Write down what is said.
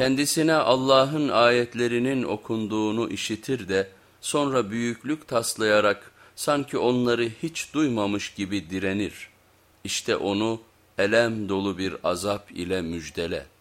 Kendisine Allah'ın ayetlerinin okunduğunu işitir de sonra büyüklük taslayarak sanki onları hiç duymamış gibi direnir. İşte onu elem dolu bir azap ile müjdele.''